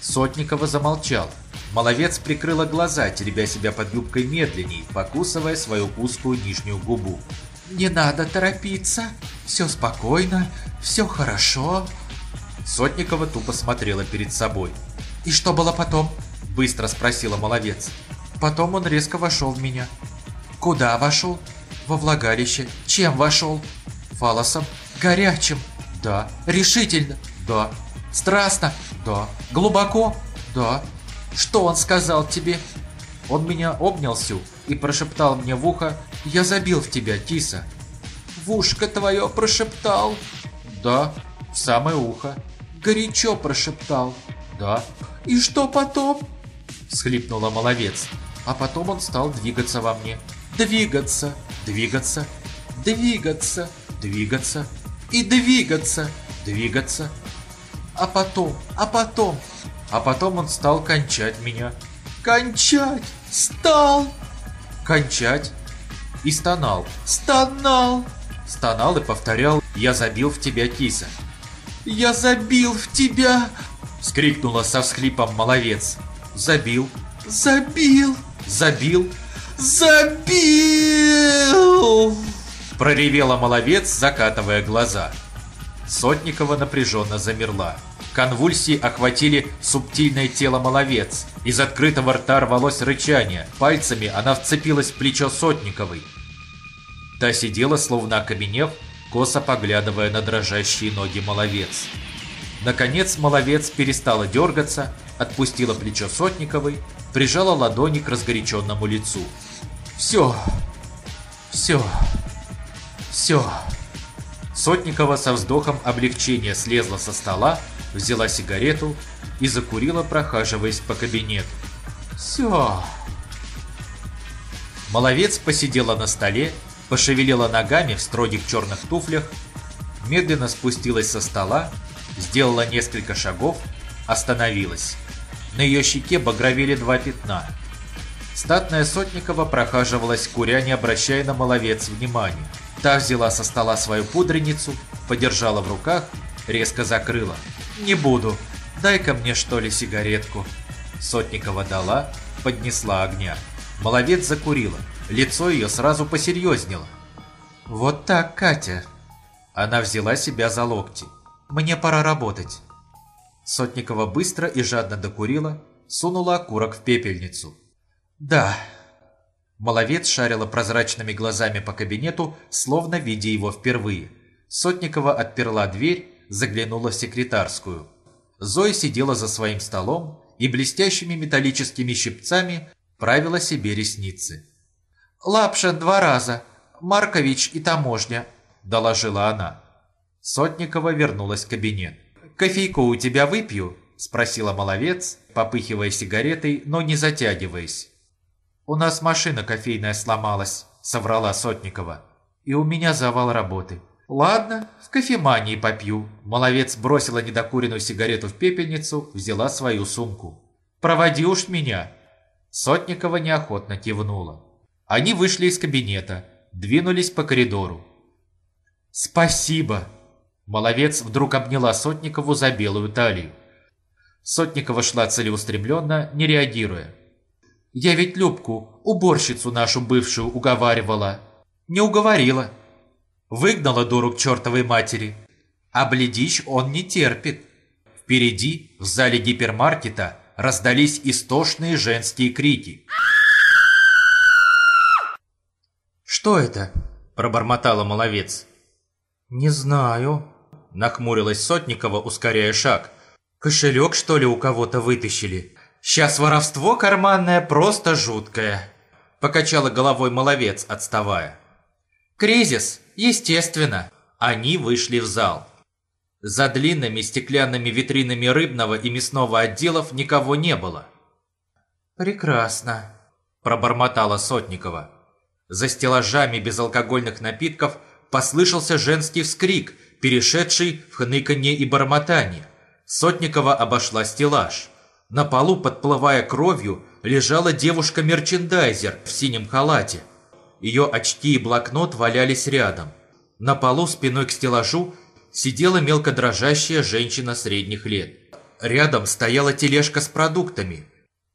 Сотникова замолчал. Маловец прикрыла глаза, теребя себя под юбкой медленней, покусывая свою узкую нижнюю губу. «Не надо торопиться, все спокойно, все хорошо». Сотникова тупо смотрела перед собой. «И что было потом?» – быстро спросила Маловец. Потом он резко вошел в меня. «Куда вошел?» «Во влагалище. Чем вошел?» «Фалосом. Горячим. Да. Решительно. Да. Страстно. Да. Глубоко. Да. Что он сказал тебе? Он меня обнял Сю и прошептал мне в ухо, «Я забил в тебя, Тиса». «В ушко твое прошептал?» «Да, в самое ухо». «Горячо прошептал?» «Да». «И что потом?» Схлипнула маловец. А потом он стал двигаться во мне. Двигаться, двигаться, двигаться, двигаться и двигаться, двигаться. А потом, а потом, а потом он стал кончать меня. Кончать! Стал! Кончать! И стонал. Стонал! Стонал и повторял «Я забил в тебя, киса». «Я забил в тебя!» Скрикнула со всхлипом маловец. «Забил! Забил! Забил! Забил!» Проревела маловец, закатывая глаза. Сотникова напряженно замерла. Конвульсии охватили субтильное тело маловец. Из открытого рта рвалось рычание. Пальцами она вцепилась в плечо Сотниковой. Та сидела, словно окаменев, косо поглядывая на дрожащие ноги маловец. Наконец маловец перестала дергаться, отпустила плечо Сотниковой, прижала ладони к разгоряченному лицу. «Все! Все! Все!» Сотникова со вздохом облегчения слезла со стола, взяла сигарету и закурила, прохаживаясь по кабинету. «Все!» Маловец посидела на столе, пошевелила ногами в строгих черных туфлях, медленно спустилась со стола, сделала несколько шагов, остановилась. На ее щеке багровели два пятна. Статная Сотникова прохаживалась, куря, не обращая на маловец внимания. Та взяла со стола свою пудреницу, подержала в руках, резко закрыла. «Не буду. Дай-ка мне, что ли, сигаретку». Сотникова дала, поднесла огня. Маловец закурила. Лицо ее сразу посерьезнело. «Вот так, Катя». Она взяла себя за локти. «Мне пора работать». Сотникова быстро и жадно докурила, сунула окурок в пепельницу. «Да, Маловец шарила прозрачными глазами по кабинету, словно видя его впервые. Сотникова отперла дверь, заглянула в секретарскую. Зоя сидела за своим столом и блестящими металлическими щипцами правила себе ресницы. «Лапшин два раза, Маркович и таможня», – доложила она. Сотникова вернулась в кабинет. «Кофейку у тебя выпью?» – спросила Маловец, попыхивая сигаретой, но не затягиваясь. «У нас машина кофейная сломалась», — соврала Сотникова. «И у меня завал работы». «Ладно, в кофемании попью». Маловец бросила недокуренную сигарету в пепельницу, взяла свою сумку. «Проводи уж меня». Сотникова неохотно кивнула. Они вышли из кабинета, двинулись по коридору. «Спасибо!» Маловец вдруг обняла Сотникову за белую талию. Сотникова шла целеустремленно, не реагируя. Я ведь Любку, уборщицу нашу бывшую, уговаривала. Не уговорила. Выгнала дуру к чертовой матери. А бледищ он не терпит. Впереди, в зале гипермаркета, раздались истошные женские крики. «Что это?» – пробормотала маловец. «Не знаю», – нахмурилась Сотникова, ускоряя шаг. «Кошелек, что ли, у кого-то вытащили?» Сейчас воровство карманное просто жуткое. Покачала головой маловец, отставая. Кризис, естественно. Они вышли в зал. За длинными стеклянными витринами рыбного и мясного отделов никого не было. «Прекрасно», – пробормотала Сотникова. За стеллажами безалкогольных напитков послышался женский вскрик, перешедший в хныканье и бормотание. Сотникова обошла стеллаж. На полу, подплывая кровью, лежала девушка-мерчендайзер в синем халате. Ее очки и блокнот валялись рядом. На полу спиной к стеллажу сидела мелко дрожащая женщина средних лет. Рядом стояла тележка с продуктами.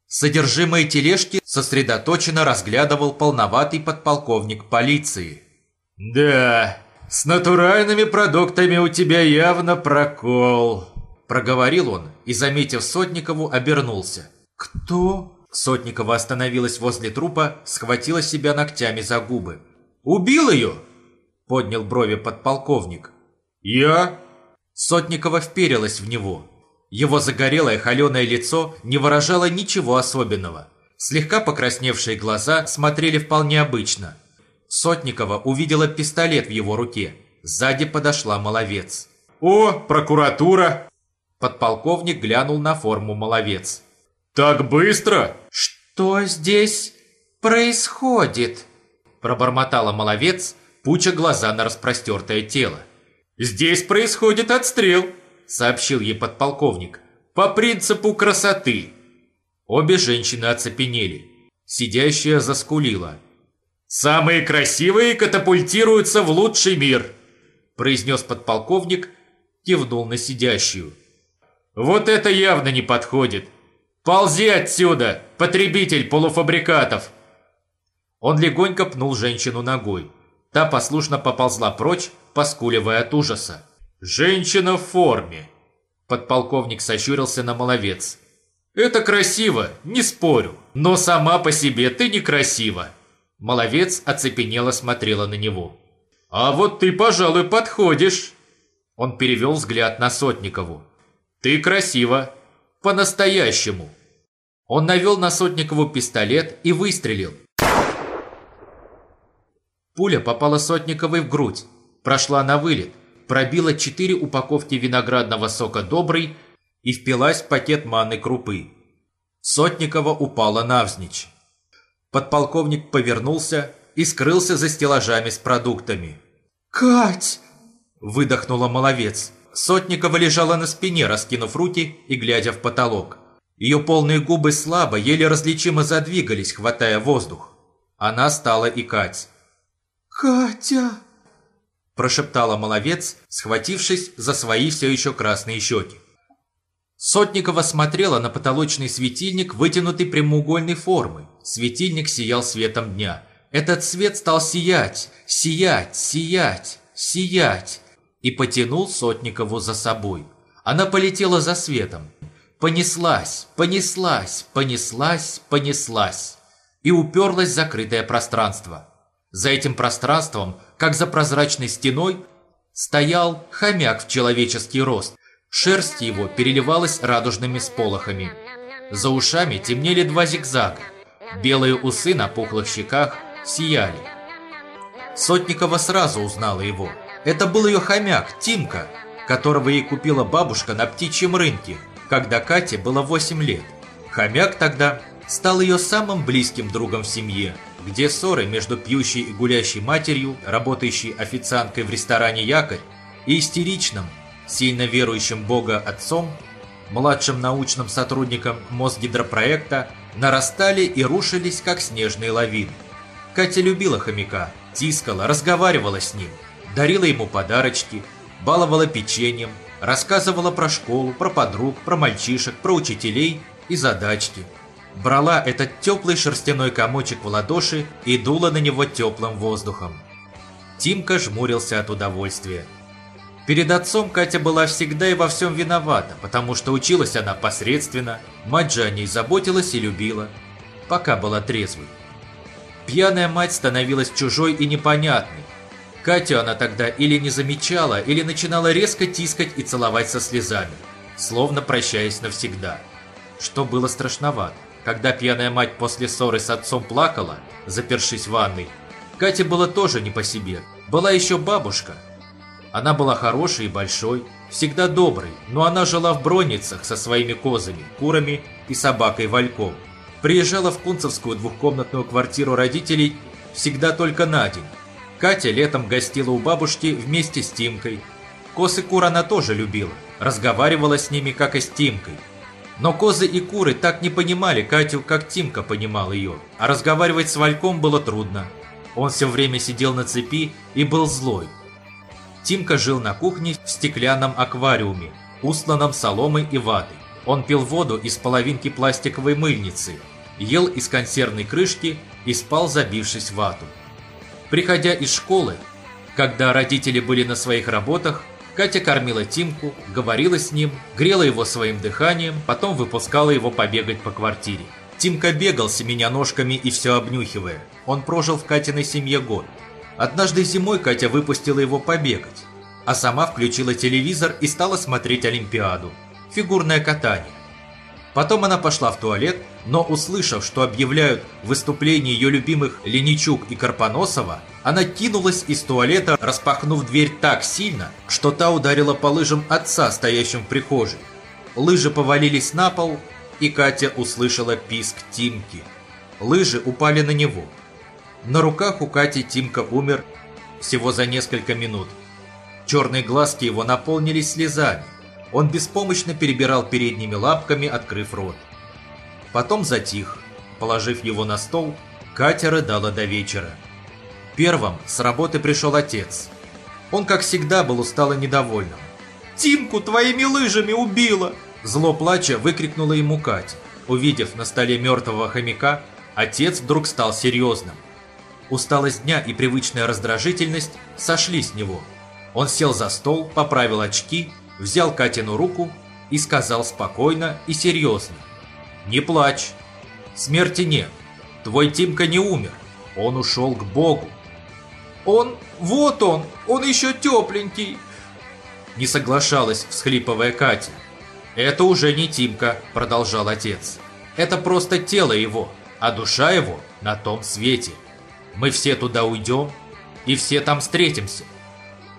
Содержимое тележки сосредоточенно разглядывал полноватый подполковник полиции. «Да, с натуральными продуктами у тебя явно прокол», – проговорил он и, заметив Сотникову, обернулся. «Кто?» Сотникова остановилась возле трупа, схватила себя ногтями за губы. «Убил ее?» – поднял брови подполковник. «Я?» Сотникова вперилась в него. Его загорелое холеное лицо не выражало ничего особенного. Слегка покрасневшие глаза смотрели вполне обычно. Сотникова увидела пистолет в его руке. Сзади подошла Маловец. «О, прокуратура!» Подполковник глянул на форму Маловец. «Так быстро?» «Что здесь происходит?» Пробормотала Маловец, пуча глаза на распростертое тело. «Здесь происходит отстрел», — сообщил ей подполковник. «По принципу красоты». Обе женщины оцепенели. Сидящая заскулила. «Самые красивые катапультируются в лучший мир», — произнес подполковник, кивнул на сидящую. «Вот это явно не подходит. Ползи отсюда, потребитель полуфабрикатов!» Он легонько пнул женщину ногой. Та послушно поползла прочь, поскуливая от ужаса. «Женщина в форме!» Подполковник сощурился на маловец. «Это красиво, не спорю, но сама по себе ты некрасива!» Маловец оцепенело смотрела на него. «А вот ты, пожалуй, подходишь!» Он перевел взгляд на Сотникову. «Ты красива! По-настоящему!» Он навел на Сотникову пистолет и выстрелил. Пуля попала Сотниковой в грудь, прошла на вылет, пробила четыре упаковки виноградного сока «Добрый» и впилась в пакет манной крупы. Сотникова упала навзничь. Подполковник повернулся и скрылся за стеллажами с продуктами. «Кать!» – выдохнула маловец. Сотникова лежала на спине, раскинув руки и глядя в потолок. Ее полные губы слабо, еле различимо задвигались, хватая воздух. Она стала икать. «Катя!» Прошептала маловец, схватившись за свои все еще красные щеки. Сотникова смотрела на потолочный светильник, вытянутый прямоугольной формы. Светильник сиял светом дня. Этот свет стал сиять, сиять, сиять, сиять. И потянул Сотникову за собой. Она полетела за светом. Понеслась, понеслась, понеслась, понеслась. И уперлась в закрытое пространство. За этим пространством, как за прозрачной стеной, стоял хомяк в человеческий рост. Шерсть его переливалась радужными сполохами. За ушами темнели два зигзага. Белые усы на пухлых щеках сияли. Сотникова сразу узнала его. Это был ее хомяк, Тимка, которого ей купила бабушка на птичьем рынке, когда Кате было 8 лет. Хомяк тогда стал ее самым близким другом в семье, где ссоры между пьющей и гулящей матерью, работающей официанткой в ресторане «Якорь» и истеричным, сильно верующим Бога отцом, младшим научным сотрудником Мосгидропроекта, нарастали и рушились, как снежные лавины. Катя любила хомяка, тискала, разговаривала с ним, дарила ему подарочки, баловала печеньем, рассказывала про школу, про подруг, про мальчишек, про учителей и задачки – брала этот теплый шерстяной комочек в ладоши и дула на него теплым воздухом. Тимка жмурился от удовольствия. Перед отцом Катя была всегда и во всем виновата, потому что училась она посредственно, мать же о ней заботилась и любила, пока была трезвой. Пьяная мать становилась чужой и непонятной. Катю она тогда или не замечала, или начинала резко тискать и целовать со слезами, словно прощаясь навсегда, что было страшновато. Когда пьяная мать после ссоры с отцом плакала, запершись в ванной, Кате было тоже не по себе. Была еще бабушка. Она была хорошей и большой, всегда доброй, но она жила в бронницах со своими козами, курами и собакой Вальком. Приезжала в Кунцевскую двухкомнатную квартиру родителей всегда только на день. Катя летом гостила у бабушки вместе с Тимкой. Коз и кур она тоже любила, разговаривала с ними, как и с Тимкой. Но козы и куры так не понимали Катю, как Тимка понимал ее, а разговаривать с Вальком было трудно. Он все время сидел на цепи и был злой. Тимка жил на кухне в стеклянном аквариуме, устланном соломой и ватой. Он пил воду из половинки пластиковой мыльницы, ел из консервной крышки и спал, забившись в вату. Приходя из школы, когда родители были на своих работах, Катя кормила Тимку, говорила с ним, грела его своим дыханием, потом выпускала его побегать по квартире. Тимка бегал, семеня ножками и все обнюхивая. Он прожил в Катиной семье год. Однажды зимой Катя выпустила его побегать, а сама включила телевизор и стала смотреть Олимпиаду. Фигурное катание. Потом она пошла в туалет, но услышав, что объявляют выступление ее любимых Леничук и Карпоносова, она кинулась из туалета, распахнув дверь так сильно, что та ударила по лыжам отца, стоящим в прихожей. Лыжи повалились на пол, и Катя услышала писк Тимки. Лыжи упали на него. На руках у Кати Тимка умер всего за несколько минут. Черные глазки его наполнились слезами. Он беспомощно перебирал передними лапками, открыв рот. Потом затих. Положив его на стол, Катя рыдала до вечера. Первым с работы пришел отец. Он, как всегда, был устал и недовольным. «Тимку твоими лыжами убило!» Зло плача выкрикнула ему Катя. Увидев на столе мертвого хомяка, отец вдруг стал серьезным. Усталость дня и привычная раздражительность сошли с него. Он сел за стол, поправил очки взял Катину руку и сказал спокойно и серьезно. «Не плачь. Смерти нет. Твой Тимка не умер. Он ушел к Богу». «Он... Вот он! Он еще тепленький!» Не соглашалась, всхлипывая Катя. «Это уже не Тимка», — продолжал отец. «Это просто тело его, а душа его на том свете. Мы все туда уйдем, и все там встретимся.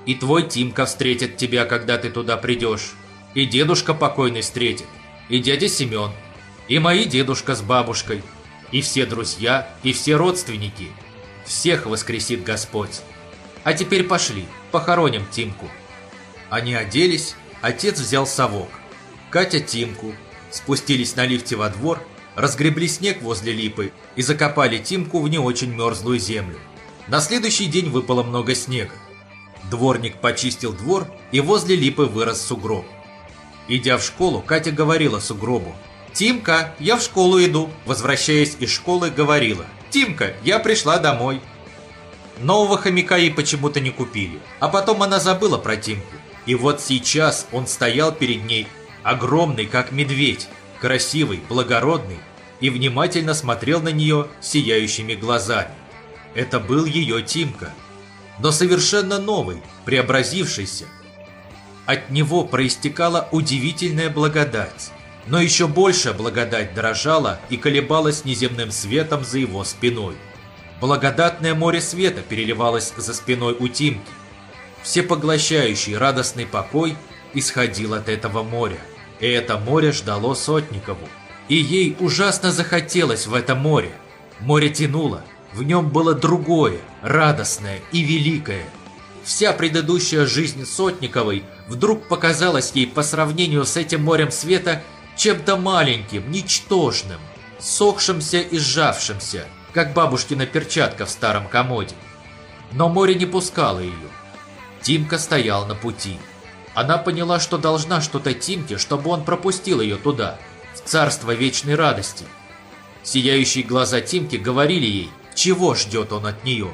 И твой Тимка встретит тебя, когда ты туда придешь. И дедушка покойный встретит. И дядя Семен. И мои дедушка с бабушкой. И все друзья, и все родственники. Всех воскресит Господь. А теперь пошли, похороним Тимку. Они оделись, отец взял совок. Катя Тимку. Спустились на лифте во двор, разгребли снег возле липы и закопали Тимку в не очень мерзлую землю. На следующий день выпало много снега. Дворник почистил двор, и возле липы вырос сугроб. Идя в школу, Катя говорила сугробу. «Тимка, я в школу иду», возвращаясь из школы, говорила. «Тимка, я пришла домой». Нового хомяка ей почему-то не купили. А потом она забыла про Тимку. И вот сейчас он стоял перед ней, огромный, как медведь, красивый, благородный, и внимательно смотрел на нее сияющими глазами. Это был ее Тимка но совершенно новый, преобразившийся. От него проистекала удивительная благодать, но еще большая благодать дрожала и колебалась неземным светом за его спиной. Благодатное море света переливалось за спиной у Тимки. Всепоглощающий радостный покой исходил от этого моря. И это море ждало Сотникову. И ей ужасно захотелось в это море. Море тянуло, в нем было другое, радостное и великое. Вся предыдущая жизнь Сотниковой вдруг показалась ей по сравнению с этим морем света чем-то маленьким, ничтожным, сохшимся и сжавшимся, как бабушкина перчатка в старом комоде. Но море не пускало ее. Тимка стоял на пути. Она поняла, что должна что-то Тимке, чтобы он пропустил ее туда, в царство вечной радости. Сияющие глаза Тимки говорили ей, чего ждет он от нее.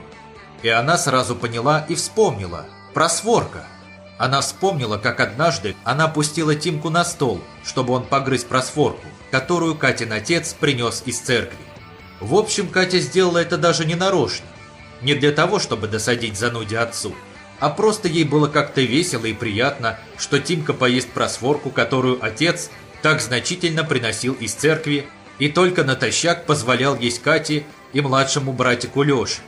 И она сразу поняла и вспомнила. Про Сворка. Она вспомнила, как однажды она пустила Тимку на стол, чтобы он погрыз просфорку, которую Катин отец принес из церкви. В общем, Катя сделала это даже не нарочно. Не для того, чтобы досадить зануде отцу, а просто ей было как-то весело и приятно, что Тимка поест просфорку, которую отец так значительно приносил из церкви и только натощак позволял есть Кате и младшему братику Лёше.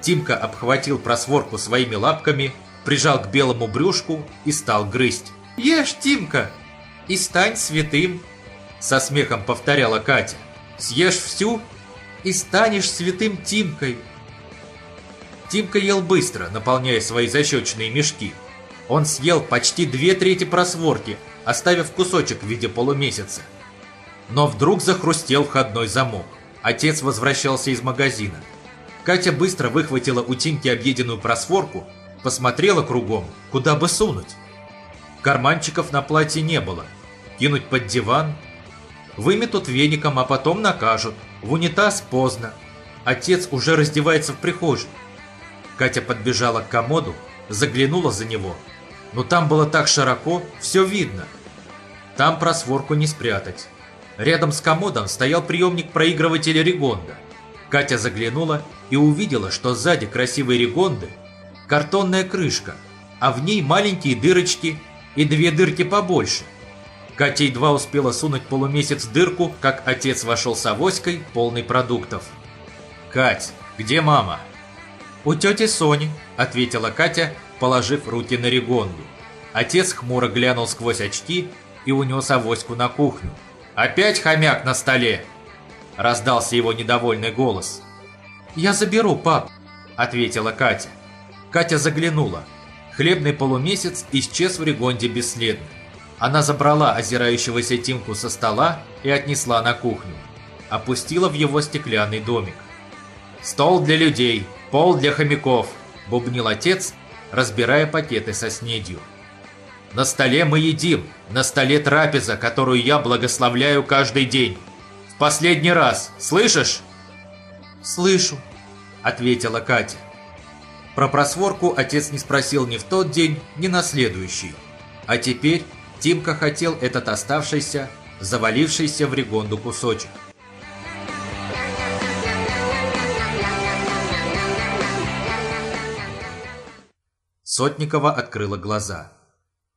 Тимка обхватил просворку своими лапками, прижал к белому брюшку и стал грызть. «Ешь, Тимка, и стань святым!» Со смехом повторяла Катя. «Съешь всю и станешь святым Тимкой!» Тимка ел быстро, наполняя свои защечные мешки. Он съел почти две трети просворки, оставив кусочек в виде полумесяца. Но вдруг захрустел входной замок. Отец возвращался из магазина. Катя быстро выхватила у Тимки объеденную просворку, посмотрела кругом, куда бы сунуть. Карманчиков на платье не было. Кинуть под диван? Выметут веником, а потом накажут. В унитаз поздно. Отец уже раздевается в прихожей. Катя подбежала к комоду, заглянула за него. Но там было так широко, все видно. Там просворку не спрятать. Рядом с комодом стоял приемник проигрывателя Ригонда. Катя заглянула и увидела, что сзади красивой Ригонды картонная крышка, а в ней маленькие дырочки и две дырки побольше. Катя едва успела сунуть полумесяц дырку, как отец вошел с авоськой, полный продуктов. «Кать, где мама?» «У тети Сони», — ответила Катя, положив руки на Ригонду. Отец хмуро глянул сквозь очки и унес авоську на кухню. «Опять хомяк на столе!» – раздался его недовольный голос. «Я заберу, пап», – ответила Катя. Катя заглянула. Хлебный полумесяц исчез в Ригонде бесследно. Она забрала озирающегося Тимку со стола и отнесла на кухню. Опустила в его стеклянный домик. «Стол для людей, пол для хомяков», – бубнил отец, разбирая пакеты со снедью. На столе мы едим, на столе трапеза, которую я благословляю каждый день. В последний раз, слышишь? Слышу, ответила Катя. Про просворку отец не спросил ни в тот день, ни на следующий. А теперь Тимка хотел этот оставшийся, завалившийся в Ригонду кусочек. Сотникова открыла глаза.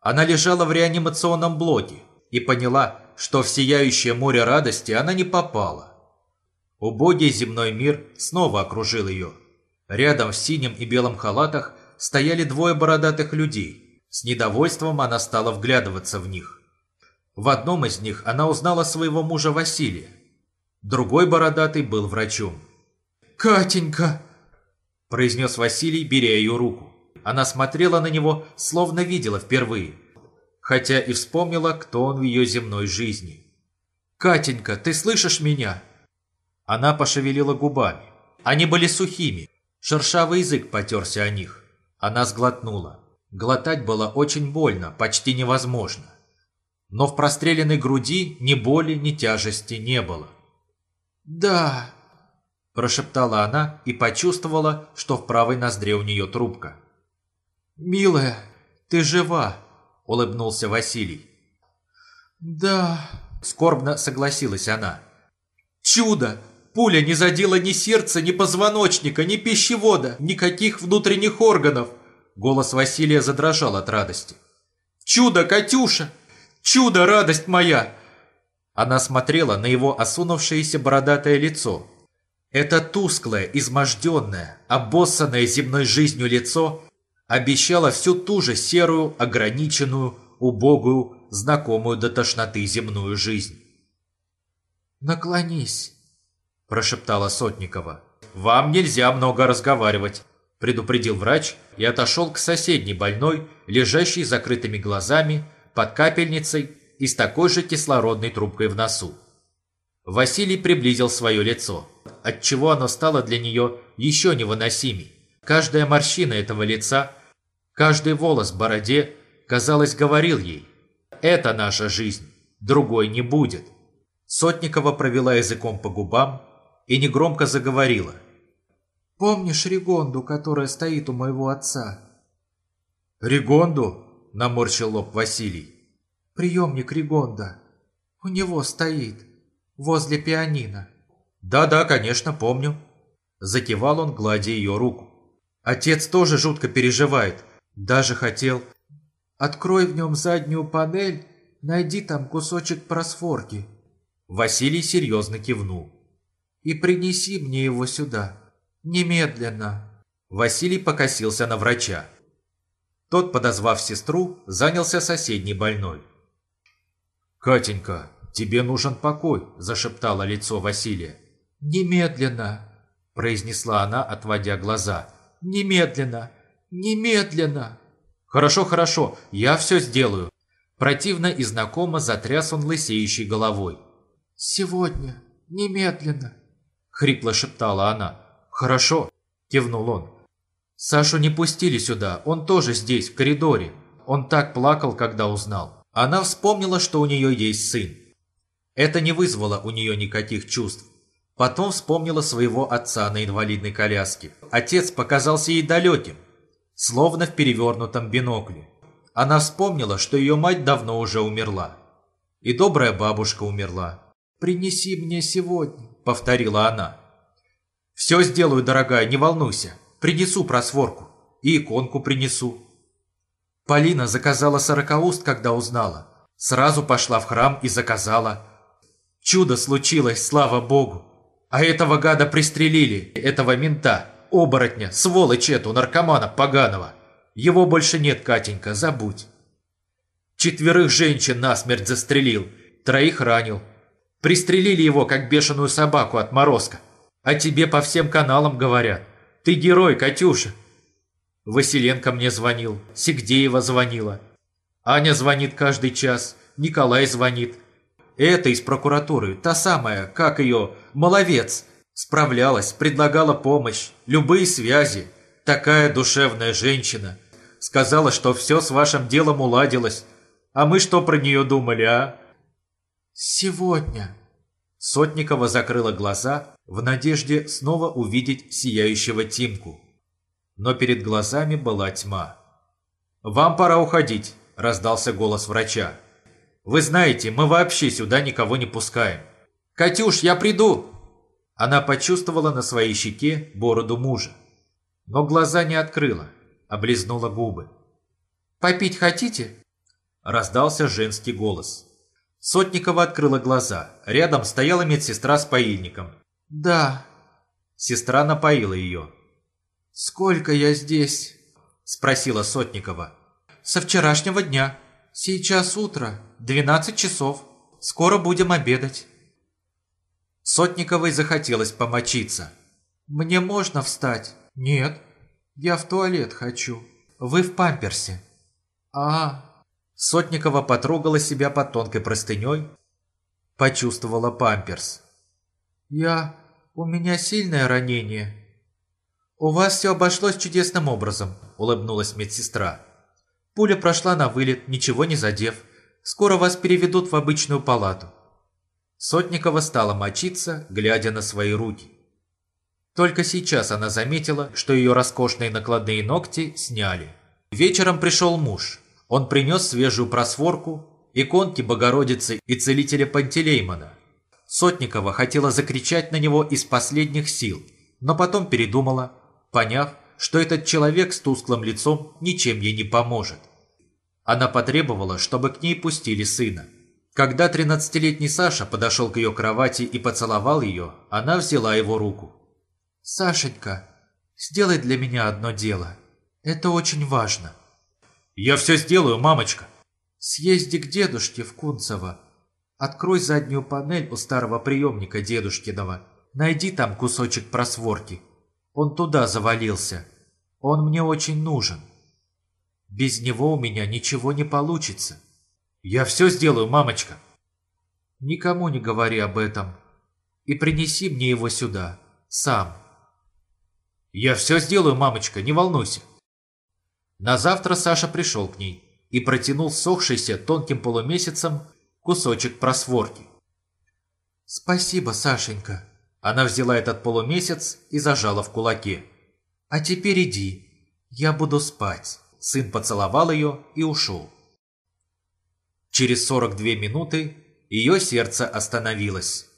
Она лежала в реанимационном блоке и поняла, что в сияющее море радости она не попала. Убогий земной мир снова окружил ее. Рядом в синем и белом халатах стояли двое бородатых людей. С недовольством она стала вглядываться в них. В одном из них она узнала своего мужа Василия. Другой бородатый был врачом. «Катенька!» – произнес Василий, беря ее руку. Она смотрела на него, словно видела впервые, хотя и вспомнила, кто он в ее земной жизни. «Катенька, ты слышишь меня?» Она пошевелила губами. Они были сухими. Шершавый язык потерся о них. Она сглотнула. Глотать было очень больно, почти невозможно. Но в простреленной груди ни боли, ни тяжести не было. «Да», – прошептала она и почувствовала, что в правой ноздре у нее трубка. «Милая, ты жива!» – улыбнулся Василий. «Да...» – скорбно согласилась она. «Чудо! Пуля не задела ни сердца, ни позвоночника, ни пищевода, никаких внутренних органов!» Голос Василия задрожал от радости. «Чудо, Катюша! Чудо, радость моя!» Она смотрела на его осунувшееся бородатое лицо. Это тусклое, изможденное, обоссанное земной жизнью лицо обещала всю ту же серую, ограниченную, убогую, знакомую до тошноты земную жизнь. «Наклонись», – прошептала Сотникова. «Вам нельзя много разговаривать», – предупредил врач и отошел к соседней больной, лежащей с закрытыми глазами, под капельницей и с такой же кислородной трубкой в носу. Василий приблизил свое лицо, отчего оно стало для нее еще невыносимей. Каждая морщина этого лица, каждый волос в бороде, казалось, говорил ей «Это наша жизнь, другой не будет». Сотникова провела языком по губам и негромко заговорила. «Помнишь Ригонду, которая стоит у моего отца?» «Ригонду?» – наморщил лоб Василий. «Приемник Ригонда. У него стоит, возле пианино». «Да-да, конечно, помню». Закивал он, гладя ее руку. Отец тоже жутко переживает. Даже хотел... Открой в нем заднюю панель, найди там кусочек просфорки. Василий серьезно кивнул. И принеси мне его сюда. Немедленно. Василий покосился на врача. Тот, подозвав сестру, занялся соседней больной. «Катенька, тебе нужен покой», – зашептало лицо Василия. «Немедленно», – произнесла она, отводя глаза. Немедленно! Немедленно!» «Хорошо, хорошо, я все сделаю». Противно и знакомо затряс он лысеющей головой. «Сегодня, немедленно», — хрипло шептала она. «Хорошо», — кивнул он. Сашу не пустили сюда, он тоже здесь, в коридоре. Он так плакал, когда узнал. Она вспомнила, что у нее есть сын. Это не вызвало у нее никаких чувств. Потом вспомнила своего отца на инвалидной коляске. Отец показался ей далеким, словно в перевернутом бинокле. Она вспомнила, что ее мать давно уже умерла. И добрая бабушка умерла. «Принеси мне сегодня», — повторила она. «Все сделаю, дорогая, не волнуйся. Принесу просворку. И иконку принесу». Полина заказала сорокауст, когда узнала. Сразу пошла в храм и заказала. Чудо случилось, слава богу. А этого гада пристрелили, этого мента, оборотня, сволочь эту, наркомана поганого. Его больше нет, Катенька, забудь. Четверых женщин насмерть застрелил, троих ранил. Пристрелили его, как бешеную собаку от морозка. А тебе по всем каналам говорят. Ты герой, Катюша. Василенко мне звонил, Сигдеева звонила. Аня звонит каждый час, Николай звонит. Это из прокуратуры, та самая, как ее, Маловец. Справлялась, предлагала помощь, любые связи. Такая душевная женщина. Сказала, что все с вашим делом уладилось. А мы что про нее думали, а? Сегодня. Сотникова закрыла глаза в надежде снова увидеть сияющего Тимку. Но перед глазами была тьма. «Вам пора уходить», – раздался голос врача. Вы знаете, мы вообще сюда никого не пускаем. Катюш, я приду!» Она почувствовала на своей щеке бороду мужа. Но глаза не открыла, облизнула губы. «Попить хотите?» Раздался женский голос. Сотникова открыла глаза. Рядом стояла медсестра с поильником. «Да». Сестра напоила ее. «Сколько я здесь?» Спросила Сотникова. «Со вчерашнего дня. Сейчас утро». Двенадцать часов. Скоро будем обедать». Сотниковой захотелось помочиться. «Мне можно встать?» «Нет, я в туалет хочу. Вы в памперсе». «А...» Сотникова потрогала себя под тонкой простыней, почувствовала памперс. «Я... у меня сильное ранение». «У вас все обошлось чудесным образом», — улыбнулась медсестра. Пуля прошла на вылет, ничего не задев. Скоро вас переведут в обычную палату». Сотникова стала мочиться, глядя на свои руки. Только сейчас она заметила, что ее роскошные накладные ногти сняли. Вечером пришел муж. Он принес свежую просворку, иконки Богородицы и целителя Пантелеймона. Сотникова хотела закричать на него из последних сил, но потом передумала, поняв, что этот человек с тусклым лицом ничем ей не поможет. Она потребовала, чтобы к ней пустили сына. Когда 13-летний Саша подошел к ее кровати и поцеловал ее, она взяла его руку. «Сашенька, сделай для меня одно дело. Это очень важно». «Я все сделаю, мамочка». «Съезди к дедушке в Кунцево. Открой заднюю панель у старого приемника дедушкиного. Найди там кусочек просворки. Он туда завалился. Он мне очень нужен». Без него у меня ничего не получится. Я все сделаю, мамочка. Никому не говори об этом. И принеси мне его сюда, сам. Я все сделаю, мамочка, не волнуйся. На завтра Саша пришел к ней и протянул сохшийся тонким полумесяцем кусочек просворки. «Спасибо, Сашенька». Она взяла этот полумесяц и зажала в кулаке. «А теперь иди, я буду спать». Сын поцеловал ее и ушел. Через 42 минуты ее сердце остановилось.